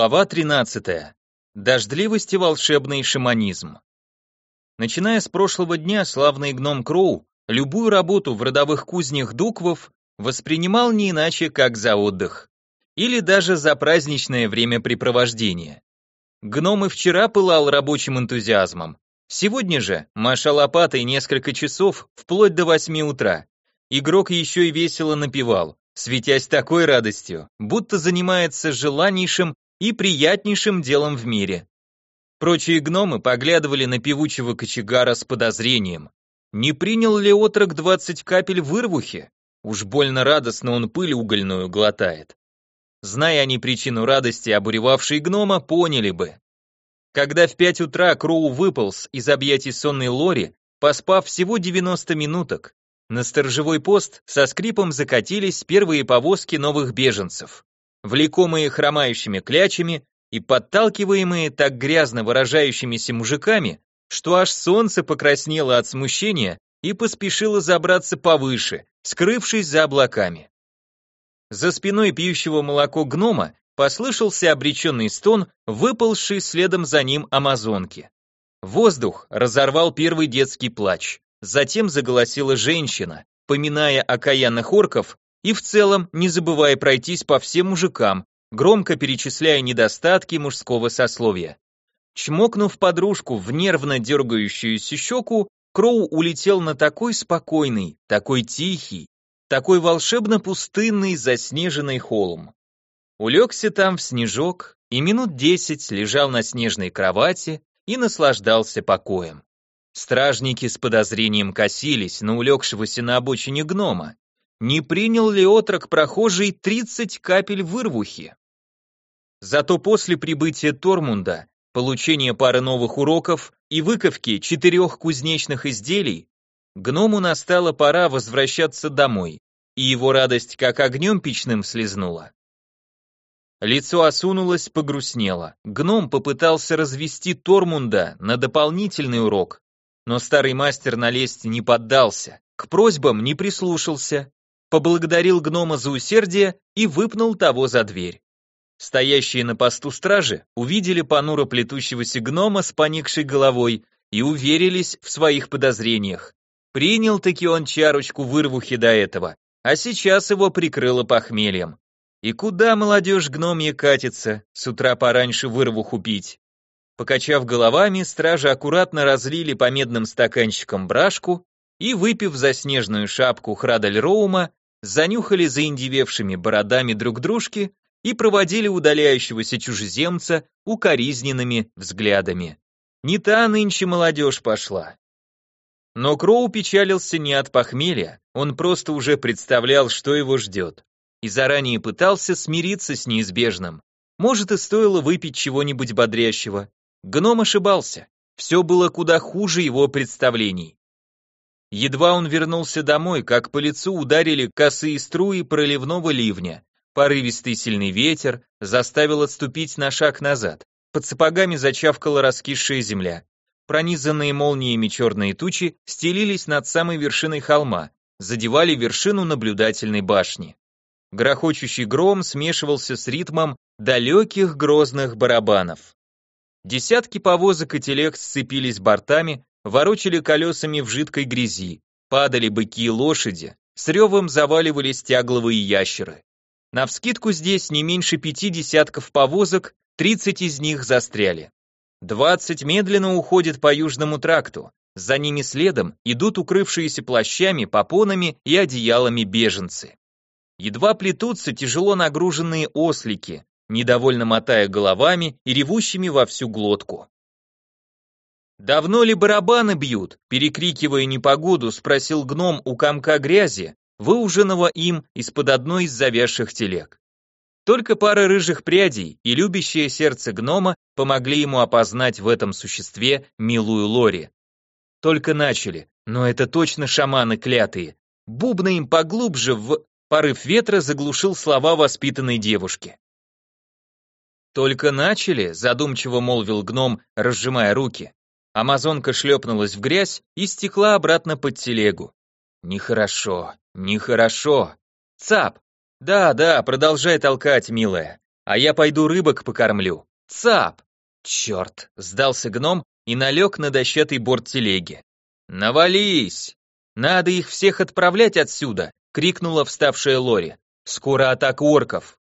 Глава 13. Дождливость и волшебный шаманизм. Начиная с прошлого дня, славный гном Кроу любую работу в родовых кузнях дуквов воспринимал не иначе, как за отдых. Или даже за праздничное времяпрепровождение. Гном и вчера пылал рабочим энтузиазмом. Сегодня же, маша лопатой несколько часов, вплоть до восьми утра. Игрок еще и весело напевал, светясь такой радостью, будто занимается желаннейшим и приятнейшим делом в мире. Прочие гномы поглядывали на певучего кочегара с подозрением. Не принял ли отрок двадцать капель вырвухи? Уж больно радостно он пыль угольную глотает. Зная они причину радости, обуревавшей гнома, поняли бы. Когда в пять утра Кроу выполз из объятий сонной Лори, поспав всего 90 минуток, на сторожевой пост со скрипом закатились первые повозки новых беженцев влекомые хромающими клячами и подталкиваемые так грязно выражающимися мужиками, что аж солнце покраснело от смущения и поспешило забраться повыше, скрывшись за облаками. За спиной пьющего молоко гнома послышался обреченный стон, выползший следом за ним амазонки. Воздух разорвал первый детский плач. Затем заголосила женщина, поминая окаянных орков и в целом, не забывая пройтись по всем мужикам, громко перечисляя недостатки мужского сословия. Чмокнув подружку в нервно дергающуюся щеку, Кроу улетел на такой спокойный, такой тихий, такой волшебно пустынный заснеженный холм. Улегся там в снежок и минут десять лежал на снежной кровати и наслаждался покоем. Стражники с подозрением косились на улегшегося на обочине гнома, не принял ли отрок прохожий 30 капель вырвухи. Зато после прибытия Тормунда, получения пары новых уроков и выковки четырех кузнечных изделий, гному настала пора возвращаться домой, и его радость как огнем печным слезнула. Лицо осунулось, погрустнело. Гном попытался развести Тормунда на дополнительный урок, но старый мастер налезть не поддался, к просьбам не прислушался, поблагодарил гнома за усердие и выпнул того за дверь. Стоящие на посту стражи увидели понуро плетущегося гнома с поникшей головой и уверились в своих подозрениях. Принял-таки он чарочку вырвухи до этого, а сейчас его прикрыло похмельем. И куда молодежь гномья катится, с утра пораньше вырвуху пить? Покачав головами, стражи аккуратно разлили по медным стаканчикам брашку и, выпив за снежную шапку Храдаль-Роума, занюхали заиндевевшими бородами друг дружки и проводили удаляющегося чужеземца укоризненными взглядами. Не та нынче молодежь пошла. Но Кроу печалился не от похмелья, он просто уже представлял, что его ждет, и заранее пытался смириться с неизбежным. Может и стоило выпить чего-нибудь бодрящего. Гном ошибался, все было куда хуже его представлений. Едва он вернулся домой, как по лицу ударили косые струи проливного ливня. Порывистый сильный ветер заставил отступить на шаг назад. Под сапогами зачавкала раскисшая земля. Пронизанные молниями черные тучи стелились над самой вершиной холма, задевали вершину наблюдательной башни. Грохочущий гром смешивался с ритмом далеких грозных барабанов. Десятки повозок и телег сцепились бортами, ворочали колесами в жидкой грязи, падали быки и лошади, с ревом заваливались тягловые ящеры. Навскидку здесь не меньше пяти десятков повозок, 30 из них застряли. 20 медленно уходят по южному тракту, за ними следом идут укрывшиеся плащами, попонами и одеялами беженцы. Едва плетутся тяжело нагруженные ослики, недовольно мотая головами и ревущими во всю глотку. «Давно ли барабаны бьют?» Перекрикивая непогоду, спросил гном у комка грязи, выуженного им из-под одной из завязших телег. Только пара рыжих прядей и любящее сердце гнома помогли ему опознать в этом существе милую Лори. Только начали, но это точно шаманы клятые. Бубны им поглубже в... Порыв ветра заглушил слова воспитанной девушки. «Только начали», задумчиво молвил гном, разжимая руки. Амазонка шлепнулась в грязь и стекла обратно под телегу. Нехорошо, нехорошо. Цап! Да, да, продолжай толкать, милая. А я пойду рыбок покормлю. Цап! Черт, сдался гном и налег на дощатый борт телеги. «Навались! Надо их всех отправлять отсюда!» — крикнула вставшая Лори. «Скоро атака орков!»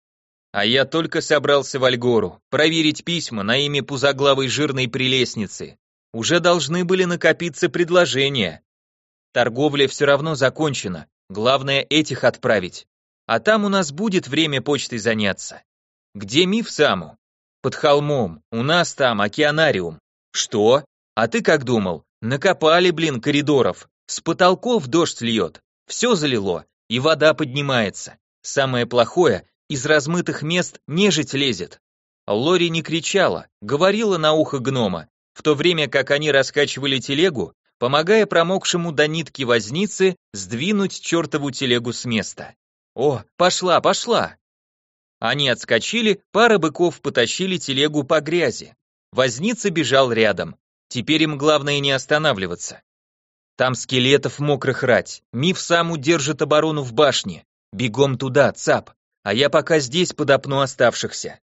А я только собрался в Альгору, проверить письма на имя пузоглавой жирной прелестницы. Уже должны были накопиться предложения. Торговля все равно закончена, главное этих отправить. А там у нас будет время почтой заняться. Где миф саму? Под холмом, у нас там океанариум. Что? А ты как думал? Накопали, блин, коридоров. С потолков дождь льет. Все залило, и вода поднимается. Самое плохое, из размытых мест нежить лезет. Лори не кричала, говорила на ухо гнома, в то время как они раскачивали телегу, помогая промокшему до нитки вознице сдвинуть чертову телегу с места. «О, пошла, пошла!» Они отскочили, пара быков потащили телегу по грязи. Возница бежал рядом. Теперь им главное не останавливаться. Там скелетов мокрых рать. Миф сам удержит оборону в башне. Бегом туда, цап а я пока здесь подопну оставшихся.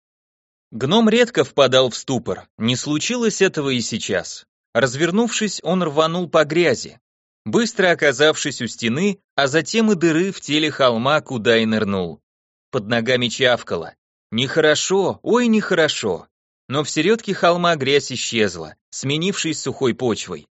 Гном редко впадал в ступор, не случилось этого и сейчас. Развернувшись, он рванул по грязи, быстро оказавшись у стены, а затем и дыры в теле холма, куда и нырнул. Под ногами чавкало. Нехорошо, ой, нехорошо. Но в середке холма грязь исчезла, сменившись сухой почвой.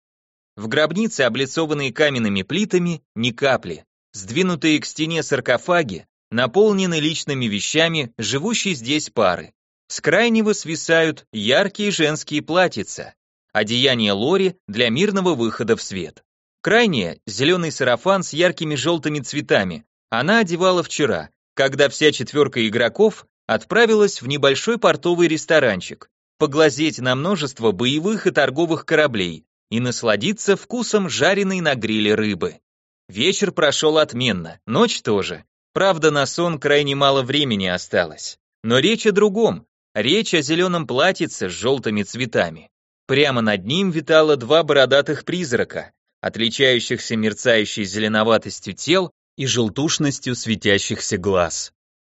В гробнице, облицованные каменными плитами, ни капли. Сдвинутые к стене саркофаги, наполнены личными вещами живущей здесь пары. С крайнего свисают яркие женские платьица, одеяние Лори для мирного выхода в свет. Крайнее – зеленый сарафан с яркими желтыми цветами. Она одевала вчера, когда вся четверка игроков отправилась в небольшой портовый ресторанчик, поглазеть на множество боевых и торговых кораблей и насладиться вкусом жареной на гриле рыбы. Вечер прошел отменно, ночь тоже. Правда, на сон крайне мало времени осталось. Но речь о другом. Речь о зеленом платьице с желтыми цветами. Прямо над ним витало два бородатых призрака, отличающихся мерцающей зеленоватостью тел и желтушностью светящихся глаз.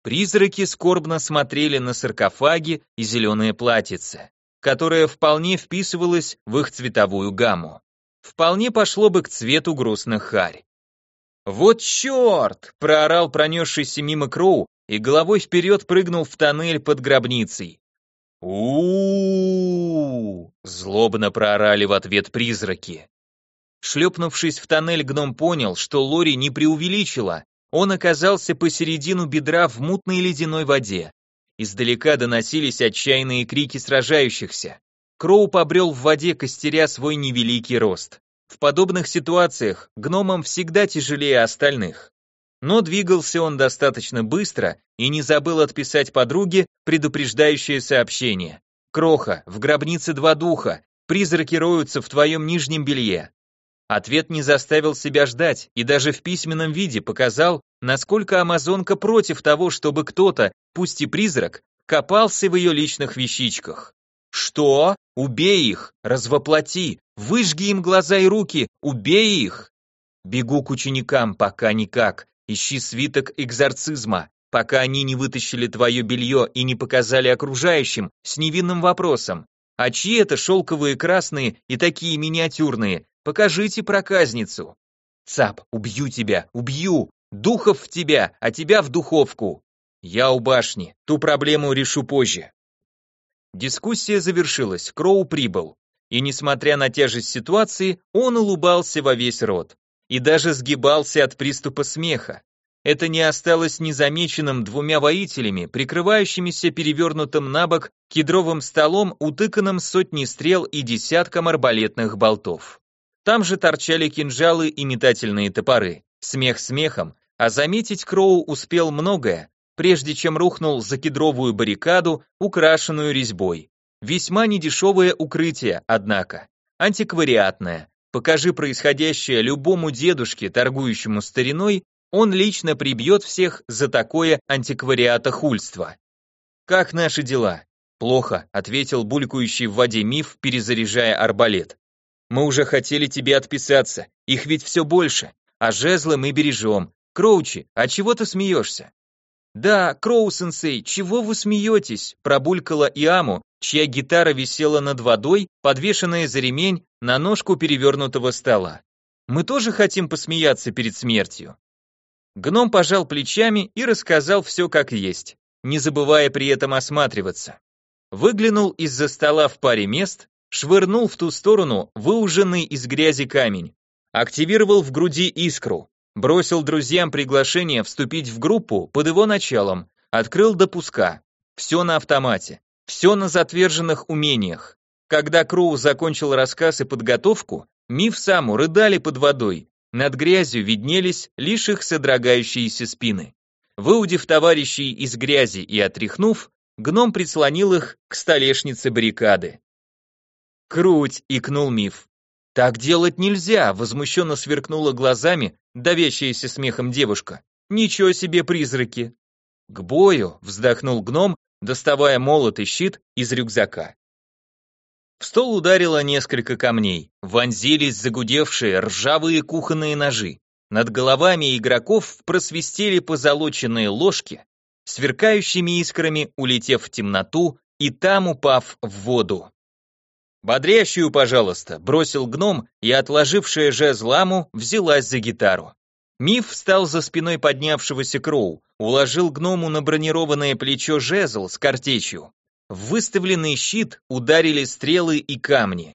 Призраки скорбно смотрели на саркофаги и зеленое платьице, которое вполне вписывалось в их цветовую гамму. Вполне пошло бы к цвету грустных харь. «Вот черт!» — проорал пронесшийся мимо Кроу и головой вперед прыгнул в тоннель под гробницей. у злобно проорали в ответ призраки. Шлепнувшись в тоннель, гном понял, что Лори не преувеличила. Он оказался посередину бедра в мутной ледяной воде. Издалека доносились отчаянные крики сражающихся. Кроу побрел в воде, костеря свой невеликий рост. В подобных ситуациях гномам всегда тяжелее остальных. Но двигался он достаточно быстро и не забыл отписать подруге предупреждающее сообщение. «Кроха, в гробнице два духа, призраки роются в твоем нижнем белье». Ответ не заставил себя ждать и даже в письменном виде показал, насколько амазонка против того, чтобы кто-то, пусть и призрак, копался в ее личных вещичках. «Что? Убей их! Развоплоти! Выжги им глаза и руки! Убей их!» Бегу к ученикам, пока никак. Ищи свиток экзорцизма, пока они не вытащили твое белье и не показали окружающим с невинным вопросом. А чьи это шелковые красные и такие миниатюрные? Покажите проказницу. Цап, убью тебя, убью! Духов в тебя, а тебя в духовку. Я у башни, ту проблему решу позже. Дискуссия завершилась, Кроу прибыл. И несмотря на тяжесть ситуации, он улыбался во весь рот. И даже сгибался от приступа смеха. Это не осталось незамеченным двумя воителями, прикрывающимися перевернутым на бок кедровым столом, утыканным сотней стрел и десятком арбалетных болтов. Там же торчали кинжалы и метательные топоры. Смех смехом, а заметить Кроу успел многое, прежде чем рухнул за кедровую баррикаду, украшенную резьбой. Весьма недешевое укрытие, однако. Антиквариатное. Покажи происходящее любому дедушке, торгующему стариной, он лично прибьет всех за такое антиквариатохульство. «Как наши дела?» «Плохо», — ответил булькающий в воде миф, перезаряжая арбалет. «Мы уже хотели тебе отписаться, их ведь все больше, а жезлы мы бережем. Кроучи, а чего ты смеешься?» «Да, Кроу-сенсей, чего вы смеетесь?» – пробулькала Иаму, чья гитара висела над водой, подвешенная за ремень на ножку перевернутого стола. «Мы тоже хотим посмеяться перед смертью». Гном пожал плечами и рассказал все как есть, не забывая при этом осматриваться. Выглянул из-за стола в паре мест, швырнул в ту сторону выуженный из грязи камень, активировал в груди искру, бросил друзьям приглашение вступить в группу под его началом, открыл допуска. Все на автомате, все на затверженных умениях. Когда Кроу закончил рассказ и подготовку, Миф саму рыдали под водой, над грязью виднелись лишь их содрогающиеся спины. Выудив товарищей из грязи и отряхнув, гном прислонил их к столешнице баррикады. «Круть!» — икнул Миф. «Так делать нельзя!» — возмущенно сверкнула глазами давящаяся смехом девушка. «Ничего себе призраки!» «К бою!» — вздохнул гном, доставая молот и щит из рюкзака. В стол ударило несколько камней, вонзились загудевшие ржавые кухонные ножи. Над головами игроков просвистели позолоченные ложки, сверкающими искрами улетев в темноту и там упав в воду. «Бодрящую, пожалуйста», — бросил гном, и отложившая жезламу взялась за гитару. Миф встал за спиной поднявшегося Кроу, уложил гному на бронированное плечо жезл с картечью. В выставленный щит ударили стрелы и камни.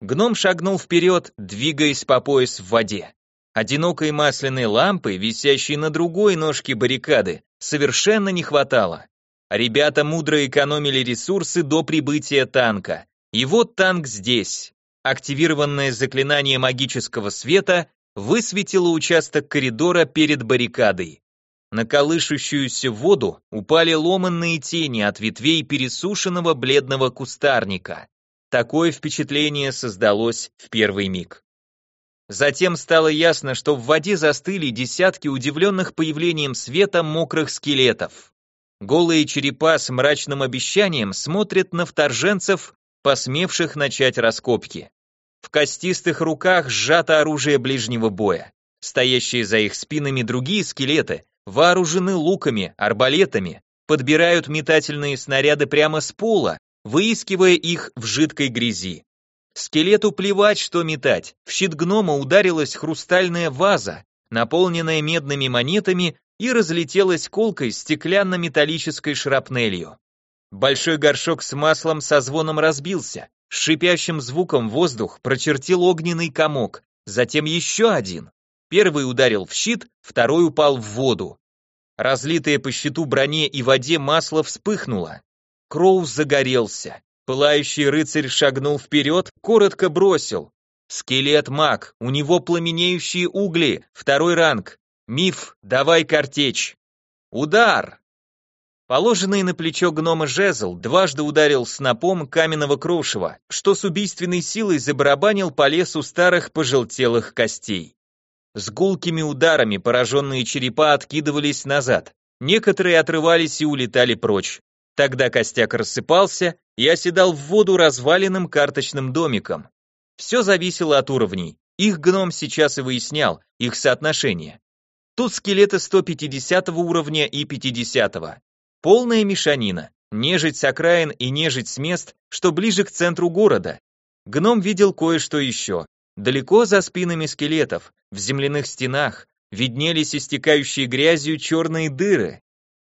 Гном шагнул вперед, двигаясь по пояс в воде. Одинокой масляной лампы, висящей на другой ножке баррикады, совершенно не хватало. Ребята мудро экономили ресурсы до прибытия танка. И вот танк здесь. Активированное заклинание магического света высветило участок коридора перед баррикадой. На колышущуюся воду упали ломанные тени от ветвей пересушенного бледного кустарника. Такое впечатление создалось в первый миг. Затем стало ясно, что в воде застыли десятки удивленных появлением света мокрых скелетов. Голые черепа с мрачным обещанием смотрят на вторженцев посмевших начать раскопки. В костистых руках сжато оружие ближнего боя. Стоящие за их спинами другие скелеты вооружены луками, арбалетами, подбирают метательные снаряды прямо с пола, выискивая их в жидкой грязи. Скелету плевать, что метать. В щит гнома ударилась хрустальная ваза, наполненная медными монетами, и разлетелась колкой стеклянно-металлической шрапнелью. Большой горшок с маслом со звоном разбился. С шипящим звуком воздух прочертил огненный комок, затем еще один. Первый ударил в щит, второй упал в воду. Разлитое по щиту броне и воде масло вспыхнуло. Кроу загорелся. Пылающий рыцарь шагнул вперед, коротко бросил. Скелет-маг, у него пламенеющие угли, второй ранг. Миф, давай картечь. Удар! Положенный на плечо гнома жезл дважды ударил снопом каменного крошева, что с убийственной силой забарабанил по лесу старых пожелтелых костей. С гулкими ударами пораженные черепа откидывались назад, некоторые отрывались и улетали прочь. Тогда костяк рассыпался и оседал в воду разваленным карточным домиком. Все зависело от уровней, их гном сейчас и выяснял, их соотношение. Тут скелеты 150 уровня и 50 -го. Полная мешанина, нежить с окраин и нежить с мест, что ближе к центру города. Гном видел кое-что еще. Далеко за спинами скелетов, в земляных стенах, виднелись истекающие грязью черные дыры.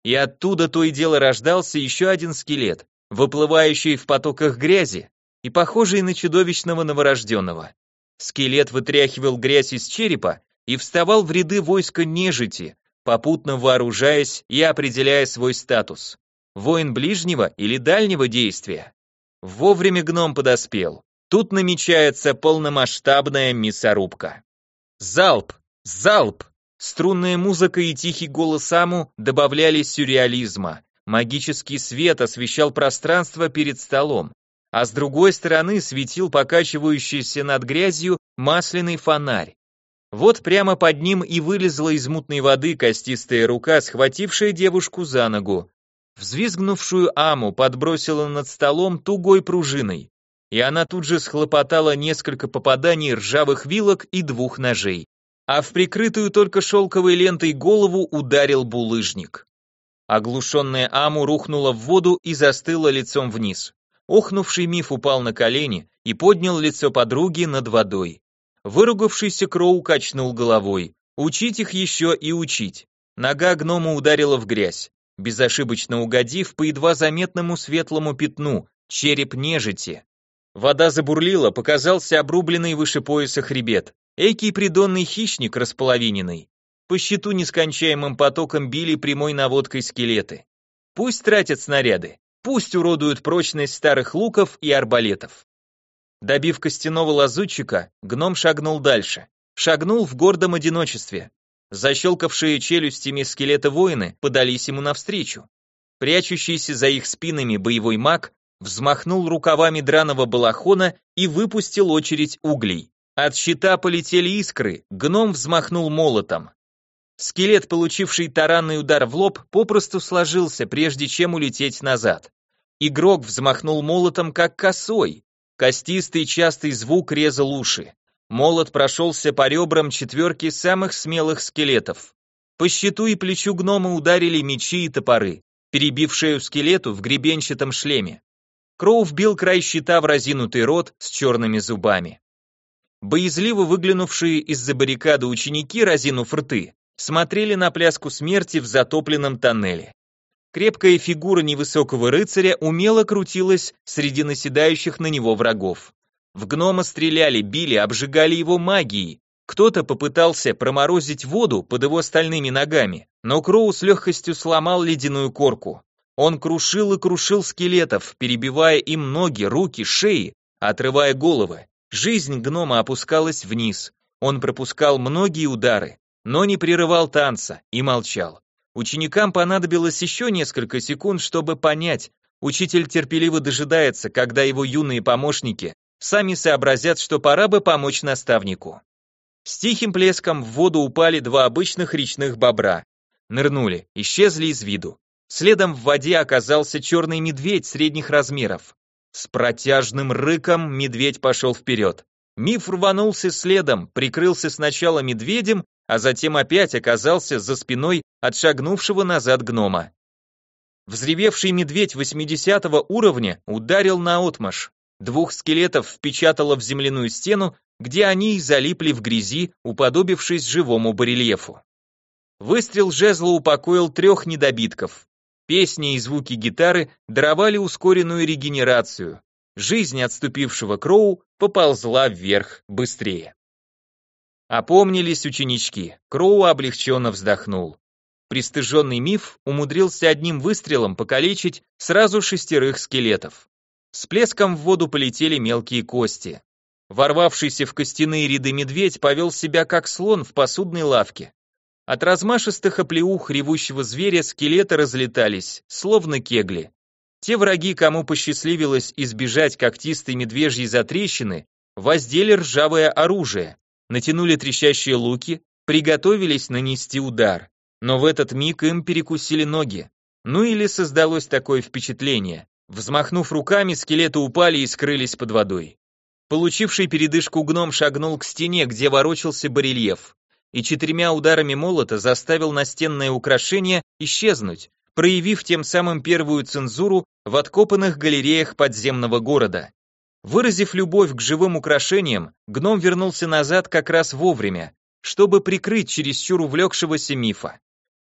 И оттуда то и дело рождался еще один скелет, выплывающий в потоках грязи и похожий на чудовищного новорожденного. Скелет вытряхивал грязь из черепа и вставал в ряды войска нежити, попутно вооружаясь и определяя свой статус. Воин ближнего или дальнего действия. Вовремя гном подоспел. Тут намечается полномасштабная мясорубка. Залп! Залп! Струнная музыка и тихий голос Аму добавляли сюрреализма. Магический свет освещал пространство перед столом, а с другой стороны светил покачивающийся над грязью масляный фонарь. Вот прямо под ним и вылезла из мутной воды костистая рука, схватившая девушку за ногу. Взвизгнувшую аму подбросила над столом тугой пружиной, и она тут же схлопотала несколько попаданий ржавых вилок и двух ножей. А в прикрытую только шелковой лентой голову ударил булыжник. Оглушенная Аму рухнула в воду и застыла лицом вниз. Охнувший миф упал на колени и поднял лицо подруги над водой. Выругавшийся Кроу качнул головой. Учить их еще и учить. Нога гнома ударила в грязь, безошибочно угодив по едва заметному светлому пятну, череп нежити. Вода забурлила, показался обрубленный выше пояса хребет. Экий придонный хищник располовиненный. По щиту нескончаемым потоком били прямой наводкой скелеты. Пусть тратят снаряды, пусть уродуют прочность старых луков и арбалетов. Добив костяного лазутчика, гном шагнул дальше. Шагнул в гордом одиночестве. Защелкавшие челюстями скелета воины подались ему навстречу. Прячущийся за их спинами боевой маг взмахнул рукавами драного балахона и выпустил очередь углей. От щита полетели искры, гном взмахнул молотом. Скелет, получивший таранный удар в лоб, попросту сложился, прежде чем улететь назад. Игрок взмахнул молотом, как косой. Костистый частый звук резал уши. Молот прошелся по ребрам четверки самых смелых скелетов. По щиту и плечу гнома ударили мечи и топоры, перебив шею скелету в гребенчатом шлеме. Кроу вбил край щита в разинутый рот с черными зубами. Боязливо выглянувшие из-за баррикады ученики, разинув рты, смотрели на пляску смерти в затопленном тоннеле. Крепкая фигура невысокого рыцаря умело крутилась среди наседающих на него врагов. В гнома стреляли, били, обжигали его магией. Кто-то попытался проморозить воду под его стальными ногами, но Кроу с легкостью сломал ледяную корку. Он крушил и крушил скелетов, перебивая им ноги, руки, шеи, отрывая головы. Жизнь гнома опускалась вниз. Он пропускал многие удары, но не прерывал танца и молчал. Ученикам понадобилось еще несколько секунд, чтобы понять, учитель терпеливо дожидается, когда его юные помощники сами сообразят, что пора бы помочь наставнику. С тихим плеском в воду упали два обычных речных бобра. Нырнули, исчезли из виду. Следом в воде оказался черный медведь средних размеров. С протяжным рыком медведь пошел вперед. Миф рванулся следом, прикрылся сначала медведем, а затем опять оказался за спиной отшагнувшего назад гнома. Взревевший медведь 80 уровня ударил на отмаш. Двух скелетов впечатало в земляную стену, где они и залипли в грязи, уподобившись живому барельефу. Выстрел жезла упокоил трех недобитков. Песни и звуки гитары даровали ускоренную регенерацию. Жизнь отступившего Кроу поползла вверх быстрее. Опомнились ученички. Кроу облегченно вздохнул. Пристыженный миф умудрился одним выстрелом покалечить сразу шестерых скелетов. С плеском в воду полетели мелкие кости. Ворвавшийся в костяные ряды медведь повел себя как слон в посудной лавке. От размашистых оплеух ревущего зверя скелеты разлетались, словно кегли. Те враги, кому посчастливилось избежать когтистой медвежьей затрещины, воздели ржавое оружие, натянули трещащие луки, приготовились нанести удар. Но в этот миг им перекусили ноги. Ну или создалось такое впечатление. Взмахнув руками, скелеты упали и скрылись под водой. Получивший передышку гном шагнул к стене, где ворочался барельеф и четырьмя ударами молота заставил настенное украшение исчезнуть, проявив тем самым первую цензуру в откопанных галереях подземного города. Выразив любовь к живым украшениям, гном вернулся назад как раз вовремя, чтобы прикрыть чересчур увлекшегося мифа.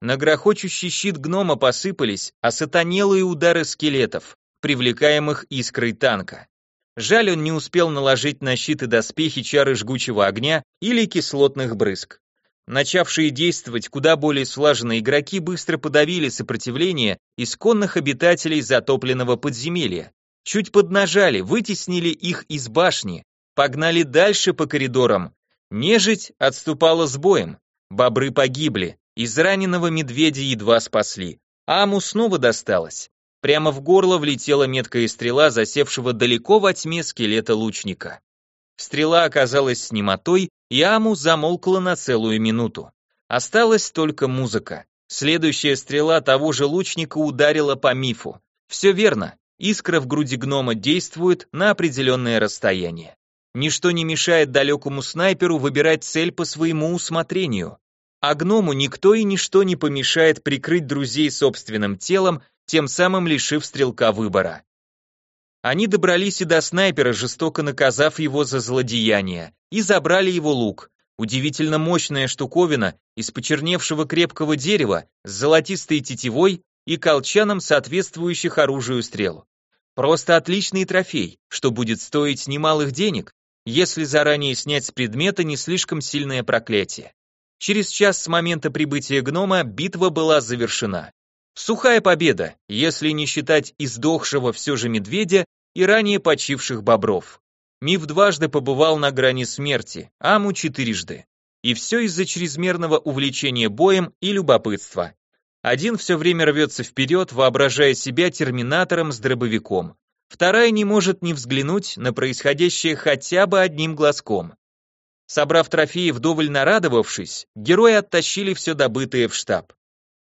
На грохочущий щит гнома посыпались осатанелые удары скелетов, привлекаемых искрой танка. Жаль, он не успел наложить на щит и доспехи чары жгучего огня или кислотных брызг. Начавшие действовать куда более слаженно игроки быстро подавили сопротивление исконных обитателей затопленного подземелья. Чуть поднажали, вытеснили их из башни, погнали дальше по коридорам. Нежить отступала с боем. Бобры погибли, из раненого медведя едва спасли. Аму снова досталось. Прямо в горло влетела меткая стрела, засевшего далеко во тьме скелета лучника. Стрела оказалась с немотой, и Аму замолкла на целую минуту. Осталась только музыка. Следующая стрела того же лучника ударила по мифу. Все верно, искра в груди гнома действует на определенное расстояние. Ничто не мешает далекому снайперу выбирать цель по своему усмотрению. А гному никто и ничто не помешает прикрыть друзей собственным телом, тем самым лишив стрелка выбора. Они добрались и до снайпера, жестоко наказав его за злодеяние, и забрали его лук. Удивительно мощная штуковина из почерневшего крепкого дерева с золотистой тетивой и колчаном соответствующих оружию стрел. Просто отличный трофей, что будет стоить немалых денег, если заранее снять с предмета не слишком сильное проклятие. Через час с момента прибытия гнома битва была завершена. Сухая победа, если не считать издохшего все же медведя и ранее почивших бобров. Миф дважды побывал на грани смерти, Аму четырежды. И все из-за чрезмерного увлечения боем и любопытства. Один все время рвется вперед, воображая себя терминатором с дробовиком. Вторая не может не взглянуть на происходящее хотя бы одним глазком. Собрав трофеи вдоволь нарадовавшись, герои оттащили все добытое в штаб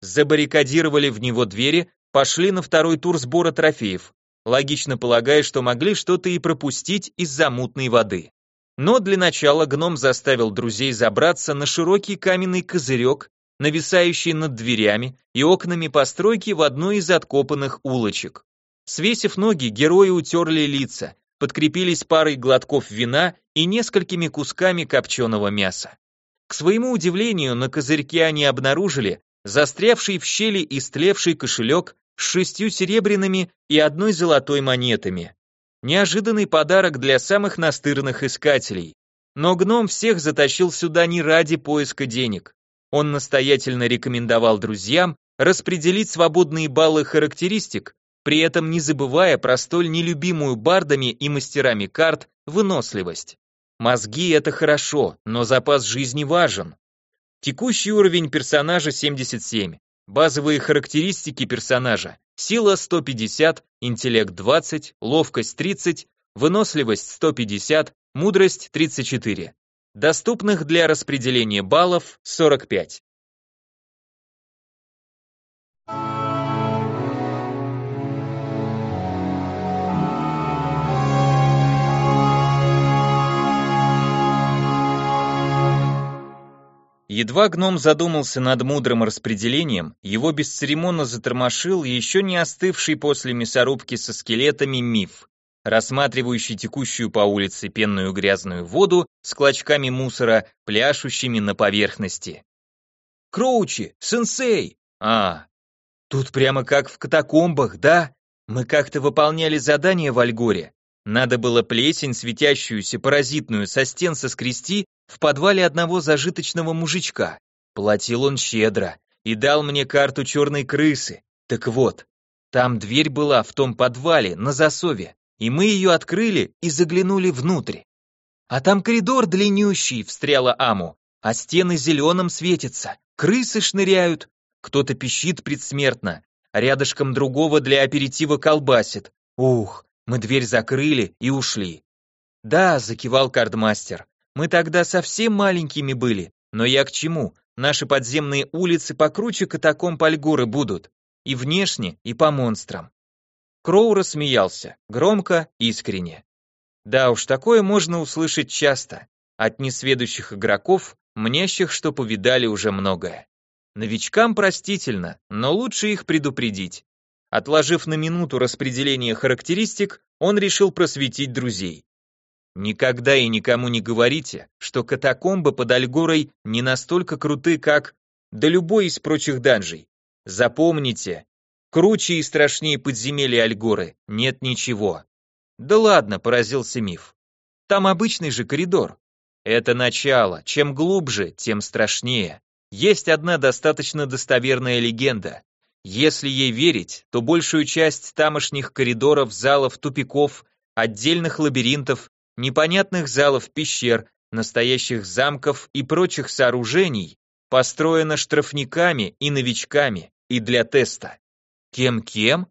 забаррикадировали в него двери, пошли на второй тур сбора трофеев, логично полагая, что могли что-то и пропустить из-за мутной воды. Но для начала гном заставил друзей забраться на широкий каменный козырек, нависающий над дверями и окнами постройки в одной из откопанных улочек. Свесив ноги, герои утерли лица, подкрепились парой глотков вина и несколькими кусками копченого мяса. К своему удивлению, на козырьке они обнаружили застрявший в щели истлевший кошелек с шестью серебряными и одной золотой монетами. Неожиданный подарок для самых настырных искателей. Но гном всех затащил сюда не ради поиска денег. Он настоятельно рекомендовал друзьям распределить свободные баллы характеристик, при этом не забывая про столь нелюбимую бардами и мастерами карт выносливость. Мозги это хорошо, но запас жизни важен. Текущий уровень персонажа 77. Базовые характеристики персонажа. Сила 150, интеллект 20, ловкость 30, выносливость 150, мудрость 34. Доступных для распределения баллов 45. Едва гном задумался над мудрым распределением, его бесцеремонно затормошил еще не остывший после мясорубки со скелетами миф, рассматривающий текущую по улице пенную грязную воду с клочками мусора, пляшущими на поверхности. «Кроучи! Сенсей!» «А, тут прямо как в катакомбах, да? Мы как-то выполняли задание в Альгоре. Надо было плесень, светящуюся паразитную, со стен соскрести в подвале одного зажиточного мужичка. Платил он щедро и дал мне карту черной крысы. Так вот, там дверь была в том подвале, на засове, и мы ее открыли и заглянули внутрь. А там коридор длиннющий, встряла Аму, а стены зеленым светятся, крысы шныряют, кто-то пищит предсмертно, рядышком другого для аперитива колбасит. Ух, мы дверь закрыли и ушли. Да, закивал кардмастер. Мы тогда совсем маленькими были, но я к чему? Наши подземные улицы покруче катакомб Альгуры будут. И внешне, и по монстрам. Кроу рассмеялся, громко, искренне. Да уж, такое можно услышать часто. От несведущих игроков, мнящих, что повидали уже многое. Новичкам простительно, но лучше их предупредить. Отложив на минуту распределение характеристик, он решил просветить друзей. Никогда и никому не говорите, что катакомбы под Альгорой не настолько круты, как да любой из прочих данжей. Запомните, круче и страшнее подземелья Альгоры нет ничего. Да ладно, поразился миф. Там обычный же коридор. Это начало, чем глубже, тем страшнее. Есть одна достаточно достоверная легенда. Если ей верить, то большую часть тамошних коридоров, залов, тупиков, отдельных лабиринтов, непонятных залов пещер, настоящих замков и прочих сооружений построена штрафниками и новичками и для теста. Кем-кем?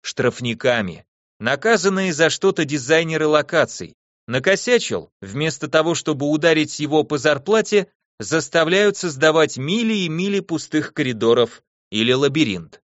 Штрафниками. Наказанные за что-то дизайнеры локаций. Накосячил, вместо того, чтобы ударить его по зарплате, заставляют создавать мили и мили пустых коридоров, или лабиринт.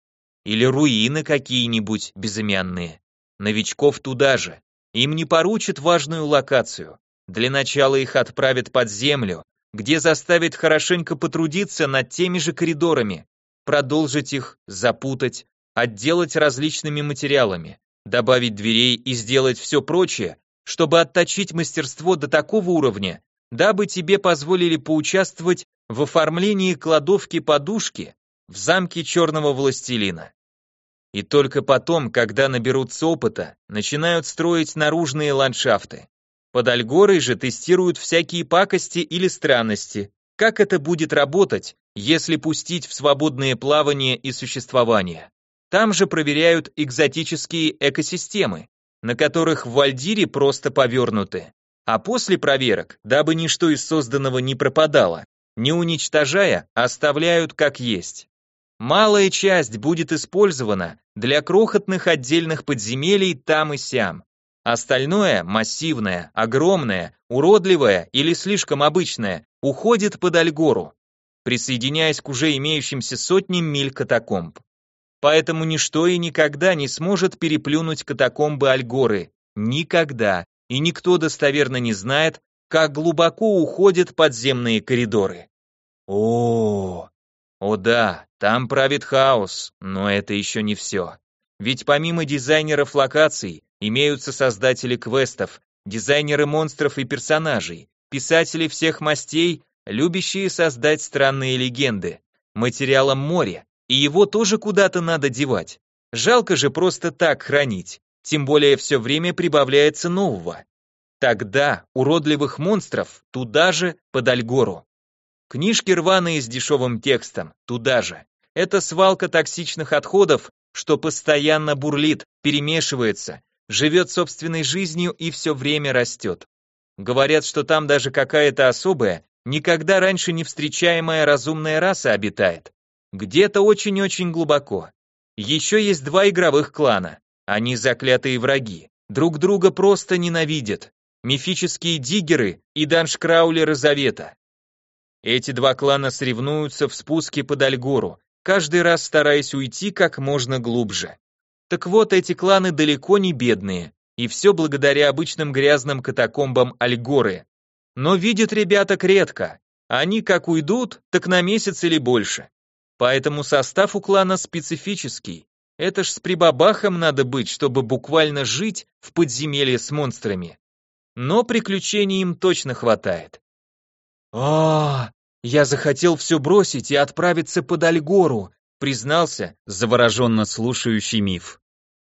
Или руины какие-нибудь безымянные. Новичков туда же. Им не поручат важную локацию. Для начала их отправят под землю, где заставит хорошенько потрудиться над теми же коридорами, продолжить их, запутать, отделать различными материалами, добавить дверей и сделать все прочее, чтобы отточить мастерство до такого уровня, дабы тебе позволили поучаствовать в оформлении кладовки-подушки в замке черного властелина. И только потом, когда наберутся опыта, начинают строить наружные ландшафты. Под Альгорой же тестируют всякие пакости или странности, как это будет работать, если пустить в свободное плавание и существование. Там же проверяют экзотические экосистемы, на которых в Вальдире просто повернуты. А после проверок, дабы ничто из созданного не пропадало, не уничтожая, оставляют как есть. Малая часть будет использована для крохотных отдельных подземелий там и сям. Остальное, массивное, огромное, уродливое или слишком обычное, уходит под Альгору, присоединяясь к уже имеющимся сотням миль катакомб. Поэтому ничто и никогда не сможет переплюнуть катакомбы Альгоры. Никогда. И никто достоверно не знает, как глубоко уходят подземные коридоры. О, о да, там правит хаос, но это еще не все. Ведь помимо дизайнеров локаций, имеются создатели квестов, дизайнеры монстров и персонажей, писатели всех мастей, любящие создать странные легенды, материалом море, и его тоже куда-то надо девать. Жалко же просто так хранить, тем более все время прибавляется нового. Тогда уродливых монстров туда же, под Альгору. Книжки рваные с дешевым текстом, туда же. Это свалка токсичных отходов, что постоянно бурлит, перемешивается, живет собственной жизнью и все время растет. Говорят, что там даже какая-то особая, никогда раньше не встречаемая разумная раса обитает. Где-то очень-очень глубоко. Еще есть два игровых клана. Они заклятые враги. Друг друга просто ненавидят. Мифические диггеры и даншкраулеры Завета. Эти два клана соревнуются в спуске под Альгору, каждый раз стараясь уйти как можно глубже. Так вот, эти кланы далеко не бедные, и все благодаря обычным грязным катакомбам Альгоры. Но видят ребята редко, они как уйдут, так на месяц или больше. Поэтому состав у клана специфический. Это ж с прибабахом надо быть, чтобы буквально жить в подземелье с монстрами. Но приключений им точно хватает. А, я захотел все бросить и отправиться под Альгору, признался завороженно слушающий миф.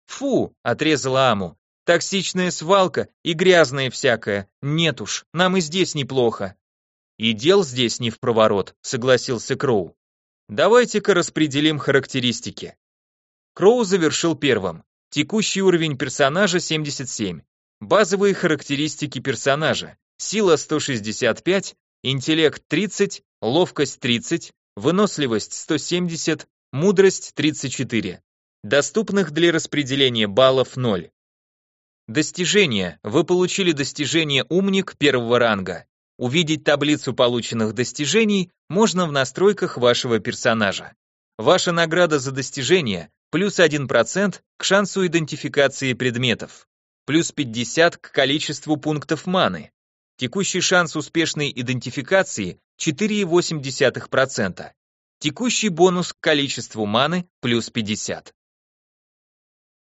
Фу, отрезала Аму. Токсичная свалка и грязная всякая. Нет уж, нам и здесь неплохо. И дел здесь не в проворот, согласился Кроу. Давайте-ка распределим характеристики. Кроу завершил первым. Текущий уровень персонажа 77. Базовые характеристики персонажа. Сила 165, интеллект 30, ловкость 30, выносливость 170, мудрость 34. Доступных для распределения баллов 0. Достижения. Вы получили достижение «Умник» первого ранга. Увидеть таблицу полученных достижений можно в настройках вашего персонажа. Ваша награда за достижение плюс 1% к шансу идентификации предметов, плюс 50 к количеству пунктов маны. Текущий шанс успешной идентификации 4,8%. Текущий бонус к количеству маны плюс 50.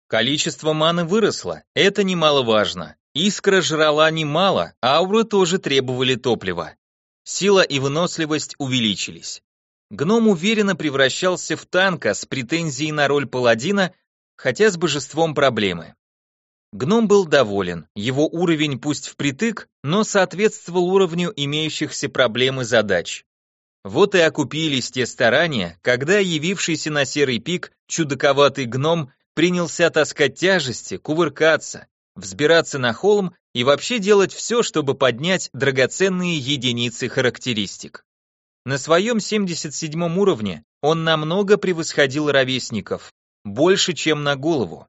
Количество маны выросло, это немаловажно. Искра жрала немало, а ауры тоже требовали топлива. Сила и выносливость увеличились. Гном уверенно превращался в танка с претензией на роль паладина, хотя с божеством проблемы. Гном был доволен, его уровень пусть впритык, но соответствовал уровню имеющихся проблем и задач. Вот и окупились те старания, когда явившийся на серый пик чудаковатый гном принялся таскать тяжести, кувыркаться, взбираться на холм и вообще делать все, чтобы поднять драгоценные единицы характеристик. На своем 77 уровне он намного превосходил ровесников, больше, чем на голову.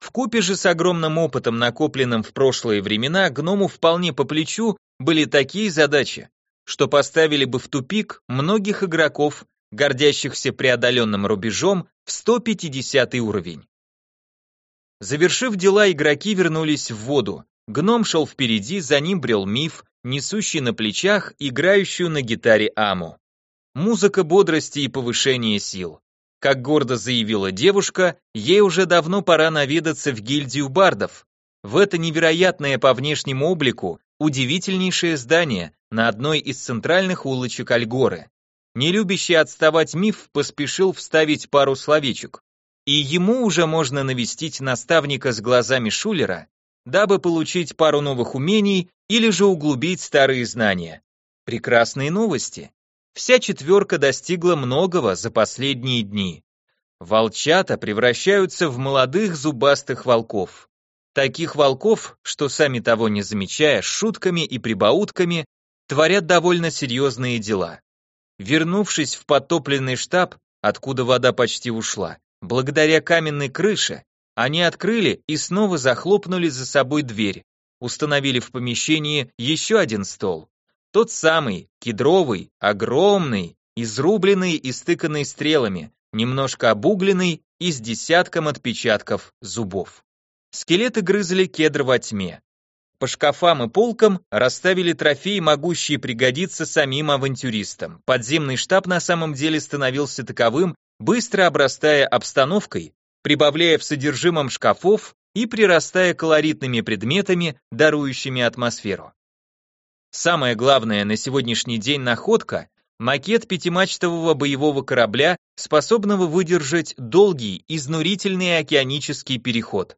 В купе же с огромным опытом, накопленным в прошлые времена, гному вполне по плечу были такие задачи, что поставили бы в тупик многих игроков, гордящихся преодоленным рубежом в 150 уровень. Завершив дела, игроки вернулись в воду. Гном шел впереди, за ним брел миф, несущий на плечах играющую на гитаре Аму. Музыка бодрости и повышения сил. Как гордо заявила девушка, ей уже давно пора наведаться в гильдию бардов. В это невероятное по внешнему облику, удивительнейшее здание на одной из центральных улочек Альгоры. Не любящий отставать миф поспешил вставить пару словечек. И ему уже можно навестить наставника с глазами Шулера, дабы получить пару новых умений или же углубить старые знания. Прекрасные новости. Вся четверка достигла многого за последние дни. Волчата превращаются в молодых зубастых волков. Таких волков, что сами того не замечая, шутками и прибаутками творят довольно серьезные дела. Вернувшись в потопленный штаб, откуда вода почти ушла, благодаря каменной крыше, они открыли и снова захлопнули за собой дверь, установили в помещении еще один стол. Тот самый, кедровый, огромный, изрубленный и стыканный стрелами, немножко обугленный и с десятком отпечатков зубов. Скелеты грызли кедр во тьме. По шкафам и полкам расставили трофеи, могущие пригодиться самим авантюристам. Подземный штаб на самом деле становился таковым, быстро обрастая обстановкой прибавляя в содержимом шкафов и прирастая колоритными предметами, дарующими атмосферу. Самое главное на сегодняшний день находка – макет пятимачтового боевого корабля, способного выдержать долгий, изнурительный океанический переход.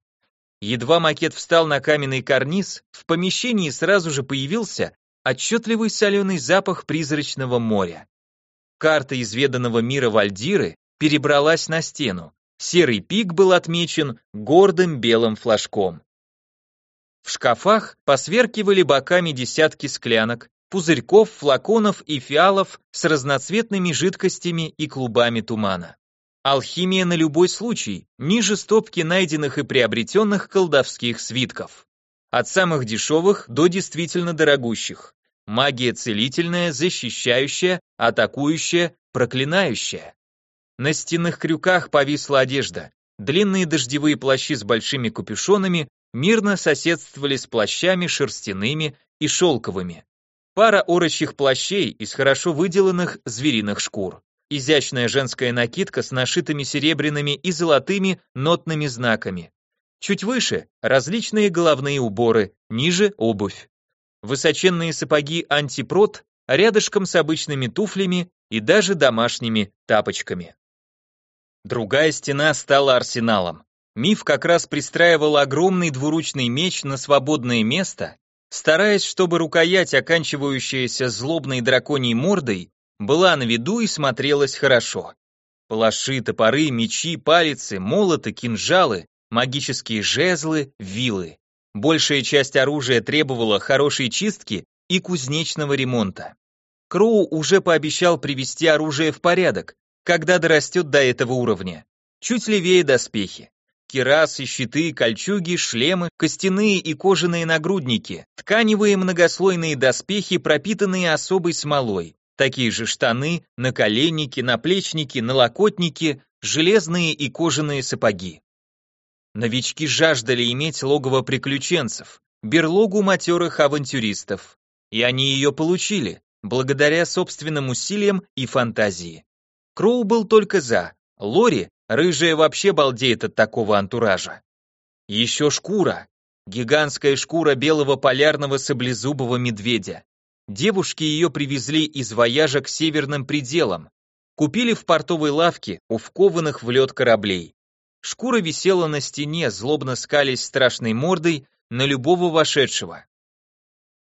Едва макет встал на каменный карниз, в помещении сразу же появился отчетливый соленый запах призрачного моря. Карта изведанного мира Вальдиры перебралась на стену, Серый пик был отмечен гордым белым флажком. В шкафах посверкивали боками десятки склянок, пузырьков, флаконов и фиалов с разноцветными жидкостями и клубами тумана. Алхимия на любой случай, ниже стопки найденных и приобретенных колдовских свитков. От самых дешевых до действительно дорогущих. Магия целительная, защищающая, атакующая, проклинающая. На стенных крюках повисла одежда. Длинные дождевые плащи с большими капюшонами мирно соседствовали с плащами шерстяными и шелковыми. Пара орочих плащей из хорошо выделанных звериных шкур. Изящная женская накидка с нашитыми серебряными и золотыми нотными знаками. Чуть выше различные головные уборы, ниже обувь. Высоченные сапоги антипрот рядышком с обычными туфлями и даже домашними тапочками. Другая стена стала арсеналом. Миф как раз пристраивал огромный двуручный меч на свободное место, стараясь, чтобы рукоять, оканчивающаяся злобной драконьей мордой, была на виду и смотрелась хорошо. Палаши, топоры, мечи, палицы, молоты, кинжалы, магические жезлы, вилы. Большая часть оружия требовала хорошей чистки и кузнечного ремонта. Кроу уже пообещал привести оружие в порядок, когда дорастет до этого уровня. Чуть левее доспехи. Кирасы, щиты, кольчуги, шлемы, костяные и кожаные нагрудники, тканевые многослойные доспехи, пропитанные особой смолой, такие же штаны, наколенники, наплечники, налокотники, железные и кожаные сапоги. Новички жаждали иметь логово приключенцев, берлогу матерых авантюристов. И они ее получили, благодаря собственным усилиям и фантазии. Кроу был только за. Лори, рыжая вообще балдеет от такого антуража. Еще шкура. Гигантская шкура белого полярного саблезубого медведя. Девушки ее привезли из вояжа к северным пределам. Купили в портовой лавке у вкованных в лед кораблей. Шкура висела на стене, злобно скались страшной мордой на любого вошедшего.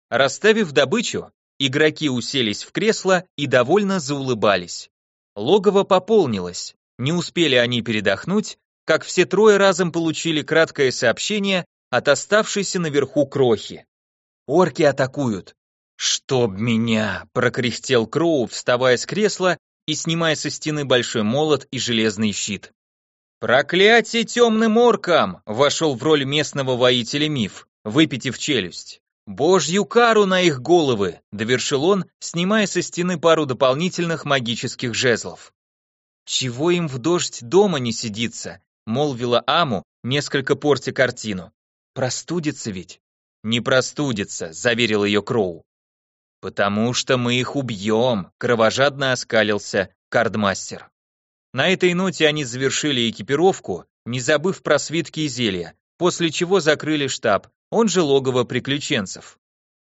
Расставив добычу, игроки уселись в кресло и довольно заулыбались. Логово пополнилось. Не успели они передохнуть, как все трое разом получили краткое сообщение от оставшейся наверху крохи. Орки атакуют. «Чтоб меня!» — прокряхтел Кроу, вставая с кресла и снимая со стены большой молот и железный щит. «Проклятие темным оркам!» — вошел в роль местного воителя миф, выпитив челюсть. «Божью кару на их головы!» — довершил он, снимая со стены пару дополнительных магических жезлов. «Чего им в дождь дома не сидится?» — молвила Аму, несколько портя картину. «Простудится ведь?» «Не простудится», — заверил ее Кроу. Потому что мы их убьем, кровожадно оскалился кардмастер. На этой ноте они завершили экипировку, не забыв про свитки и зелья, после чего закрыли штаб, он же логово приключенцев.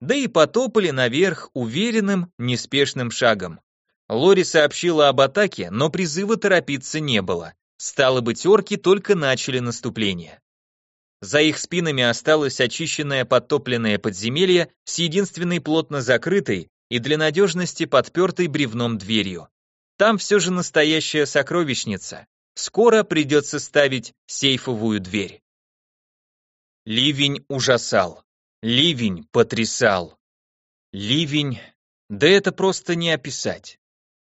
Да и потопали наверх уверенным, неспешным шагом. Лори сообщила об атаке, но призыва торопиться не было. Стало быть, орки только начали наступление. За их спинами осталось очищенное подтопленное подземелье с единственной плотно закрытой и для надежности подпертой бревном дверью. Там все же настоящая сокровищница. Скоро придется ставить сейфовую дверь. Ливень ужасал. Ливень потрясал. Ливень... Да это просто не описать.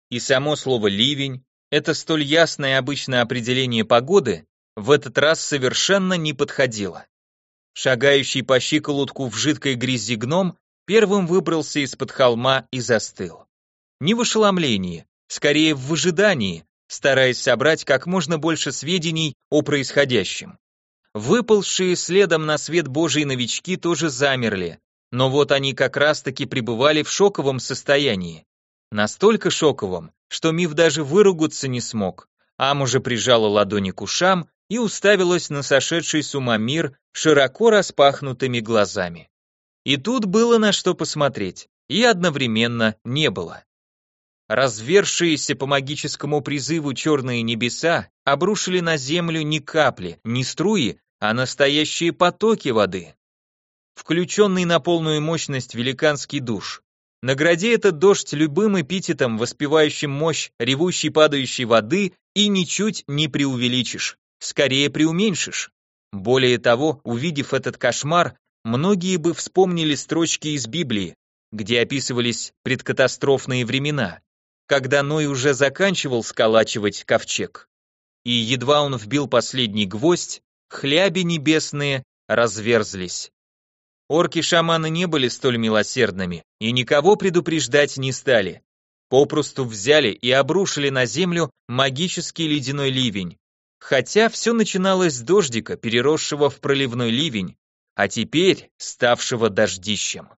И само слово «ливень» — это столь ясное обычное определение погоды, в этот раз совершенно не подходило. Шагающий по щиколотку в жидкой грязи гном первым выбрался из-под холма и застыл. Не в ошеломлении, скорее в выжидании, стараясь собрать как можно больше сведений о происходящем. Выползшие следом на свет Божий новички тоже замерли, но вот они как раз-таки пребывали в шоковом состоянии. Настолько шоковом, что Миф даже выругаться не смог. Ам уже прижала ладони к ушам и уставилась на сошедший с ума мир широко распахнутыми глазами. И тут было на что посмотреть, и одновременно не было. Развершиеся по магическому призыву черные небеса обрушили на землю не капли, не струи, а настоящие потоки воды. Включенный на полную мощность великанский душ, Награди этот дождь любым эпитетом, воспевающим мощь ревущей падающей воды, и ничуть не преувеличишь, скорее преуменьшишь. Более того, увидев этот кошмар, многие бы вспомнили строчки из Библии, где описывались предкатастрофные времена, когда Ной уже заканчивал сколачивать ковчег. И едва он вбил последний гвоздь, хляби небесные разверзлись. Орки-шаманы не были столь милосердными и никого предупреждать не стали. Попросту взяли и обрушили на землю магический ледяной ливень. Хотя все начиналось с дождика, переросшего в проливной ливень, а теперь ставшего дождищем.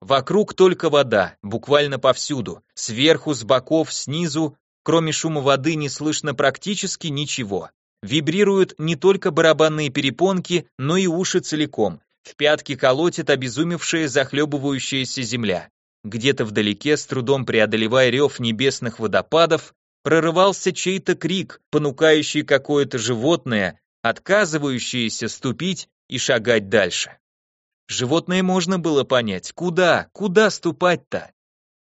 Вокруг только вода, буквально повсюду, сверху, с боков, снизу, кроме шума воды не слышно практически ничего. Вибрируют не только барабанные перепонки, но и уши целиком, в пятки колотит обезумевшая захлебывающаяся земля. Где-то вдалеке, с трудом преодолевая рев небесных водопадов, прорывался чей-то крик, понукающий какое-то животное, отказывающееся ступить и шагать дальше. Животное можно было понять, куда, куда ступать-то?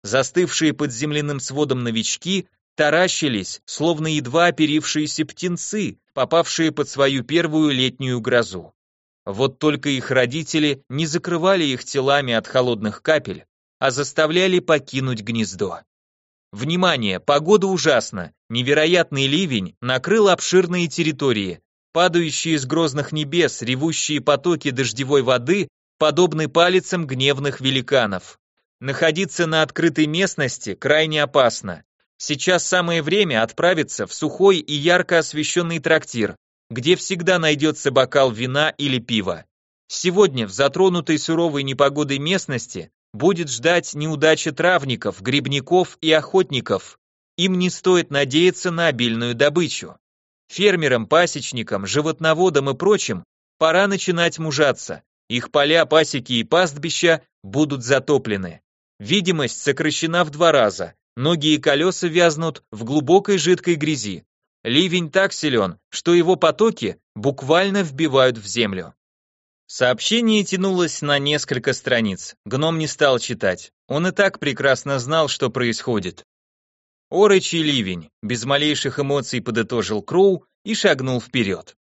Застывшие под земляным сводом новички таращились, словно едва оперившиеся птенцы, попавшие под свою первую летнюю грозу. Вот только их родители не закрывали их телами от холодных капель, а заставляли покинуть гнездо. Внимание, погода ужасна, невероятный ливень накрыл обширные территории, падающие из грозных небес ревущие потоки дождевой воды подобны палицам гневных великанов. Находиться на открытой местности крайне опасно. Сейчас самое время отправиться в сухой и ярко освещенный трактир, где всегда найдется бокал вина или пива. Сегодня в затронутой суровой непогодой местности будет ждать неудача травников, грибников и охотников. Им не стоит надеяться на обильную добычу. Фермерам, пасечникам, животноводам и прочим пора начинать мужаться. Их поля, пасеки и пастбища будут затоплены. Видимость сокращена в два раза, ноги и колеса вязнут в глубокой жидкой грязи. Ливень так силен, что его потоки буквально вбивают в землю. Сообщение тянулось на несколько страниц. Гном не стал читать. Он и так прекрасно знал, что происходит. Орочий ливень, без малейших эмоций подытожил Кроу и шагнул вперед.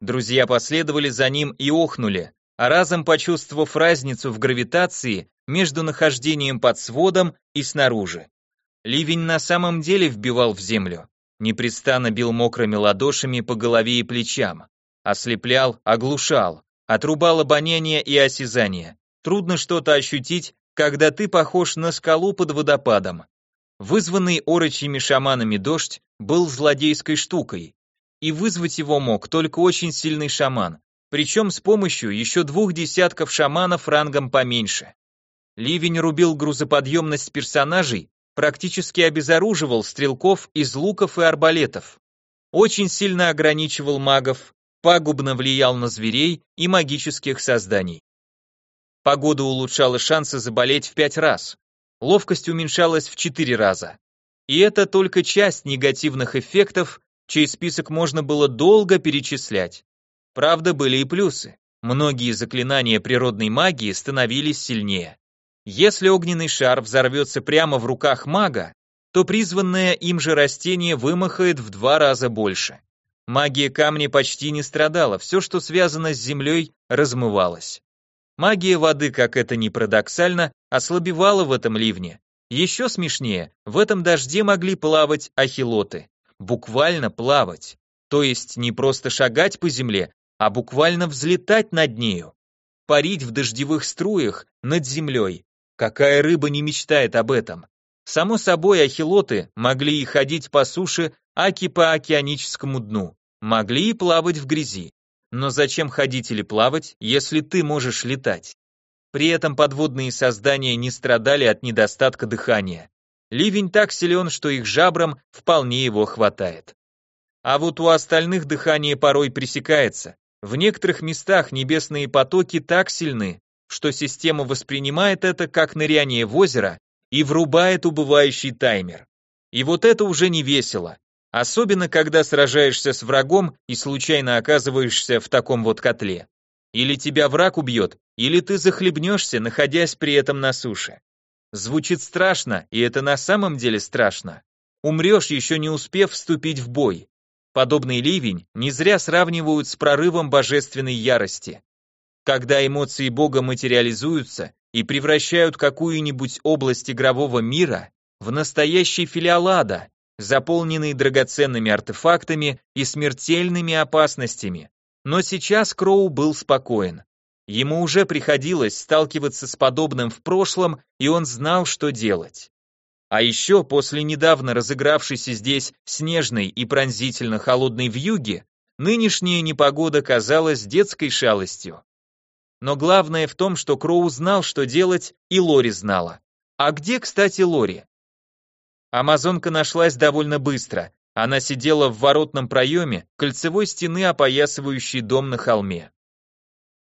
Друзья последовали за ним и охнули, а разом почувствовав разницу в гравитации между нахождением под сводом и снаружи. Ливень на самом деле вбивал в землю непрестанно бил мокрыми ладошами по голове и плечам, ослеплял, оглушал, отрубал обоняние и осязание. Трудно что-то ощутить, когда ты похож на скалу под водопадом. Вызванный орочьими шаманами дождь был злодейской штукой, и вызвать его мог только очень сильный шаман, причем с помощью еще двух десятков шаманов рангом поменьше. Ливень рубил грузоподъемность персонажей, практически обезоруживал стрелков из луков и арбалетов. Очень сильно ограничивал магов, пагубно влиял на зверей и магических созданий. Погода улучшала шансы заболеть в пять раз. Ловкость уменьшалась в четыре раза. И это только часть негативных эффектов, чей список можно было долго перечислять. Правда, были и плюсы. Многие заклинания природной магии становились сильнее. Если огненный шар взорвется прямо в руках мага, то призванное им же растение вымахает в два раза больше. Магия камня почти не страдала, все, что связано с землей, размывалось. Магия воды, как это ни парадоксально, ослабевала в этом ливне. Еще смешнее, в этом дожде могли плавать ахилоты. Буквально плавать. То есть не просто шагать по земле, а буквально взлетать над нею. Парить в дождевых струях над землей, Какая рыба не мечтает об этом? Само собой, ахилоты могли и ходить по суше, аки по океаническому дну, могли и плавать в грязи. Но зачем ходить или плавать, если ты можешь летать? При этом подводные создания не страдали от недостатка дыхания. Ливень так силен, что их жабрам вполне его хватает. А вот у остальных дыхание порой пресекается. В некоторых местах небесные потоки так сильны, что система воспринимает это как ныряние в озеро и врубает убывающий таймер. И вот это уже не весело, особенно когда сражаешься с врагом и случайно оказываешься в таком вот котле. Или тебя враг убьет, или ты захлебнешься, находясь при этом на суше. Звучит страшно, и это на самом деле страшно. Умрешь, еще не успев вступить в бой. Подобный ливень не зря сравнивают с прорывом божественной ярости. Когда эмоции Бога материализуются и превращают какую-нибудь область игрового мира в настоящий филиал ада, заполненный драгоценными артефактами и смертельными опасностями. Но сейчас Кроу был спокоен. Ему уже приходилось сталкиваться с подобным в прошлом, и он знал, что делать. А еще после недавно разыгравшейся здесь снежной и пронзительно холодной вьюги, нынешняя непогода казалась детской шалостью. Но главное в том, что Кроу знал, что делать, и Лори знала. А где, кстати, Лори? Амазонка нашлась довольно быстро. Она сидела в воротном проеме кольцевой стены, опоясывающей дом на холме.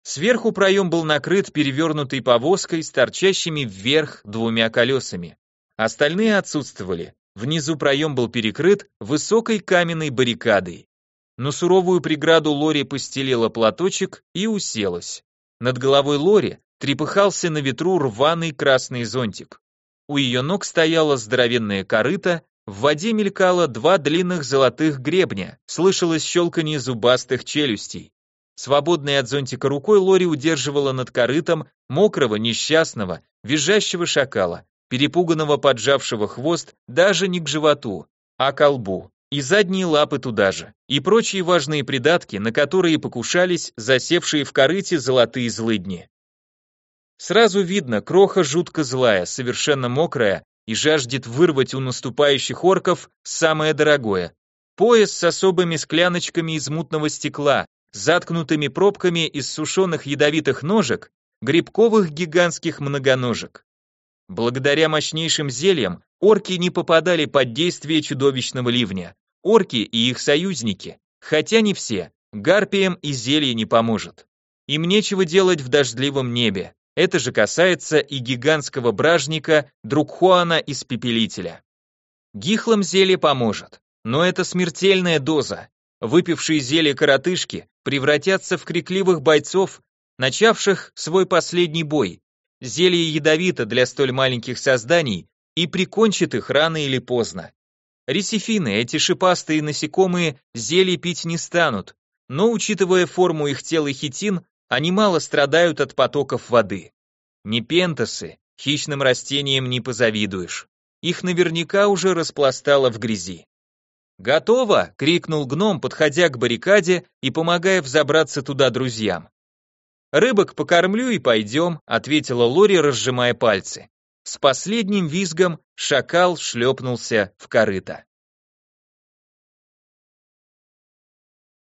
Сверху проем был накрыт перевернутой повозкой с торчащими вверх двумя колесами. Остальные отсутствовали. Внизу проем был перекрыт высокой каменной баррикадой. На суровую преграду Лори постелила платочек и уселась. Над головой Лори трепыхался на ветру рваный красный зонтик. У ее ног стояла здоровенная корыта, в воде мелькало два длинных золотых гребня, слышалось щелканье зубастых челюстей. Свободной от зонтика рукой Лори удерживала над корытом мокрого, несчастного, визжащего шакала, перепуганного поджавшего хвост даже не к животу, а к лбу и задние лапы туда же, и прочие важные придатки, на которые покушались засевшие в корыте золотые злыдни. Сразу видно, кроха жутко злая, совершенно мокрая и жаждет вырвать у наступающих орков самое дорогое. Пояс с особыми скляночками из мутного стекла, заткнутыми пробками из сушеных ядовитых ножек, грибковых гигантских многоножек. Благодаря мощнейшим зельям орки не попадали под действие чудовищного ливня, орки и их союзники, хотя не все, гарпиям и зелье не поможет. Им нечего делать в дождливом небе, это же касается и гигантского бражника Друкхуана Испепелителя. Гихлам зелье поможет, но это смертельная доза. Выпившие зелье коротышки превратятся в крикливых бойцов, начавших свой последний бой. Зелье ядовито для столь маленьких созданий и прикончит их рано или поздно. Ресифины, эти шипастые насекомые, зелье пить не станут, но, учитывая форму их тел и хитин, они мало страдают от потоков воды. Непентасы, хищным растениям не позавидуешь. Их наверняка уже распластало в грязи. «Готово!» — крикнул гном, подходя к баррикаде и помогая взобраться туда друзьям. «Рыбок покормлю и пойдем», — ответила Лори, разжимая пальцы. С последним визгом шакал шлепнулся в корыто.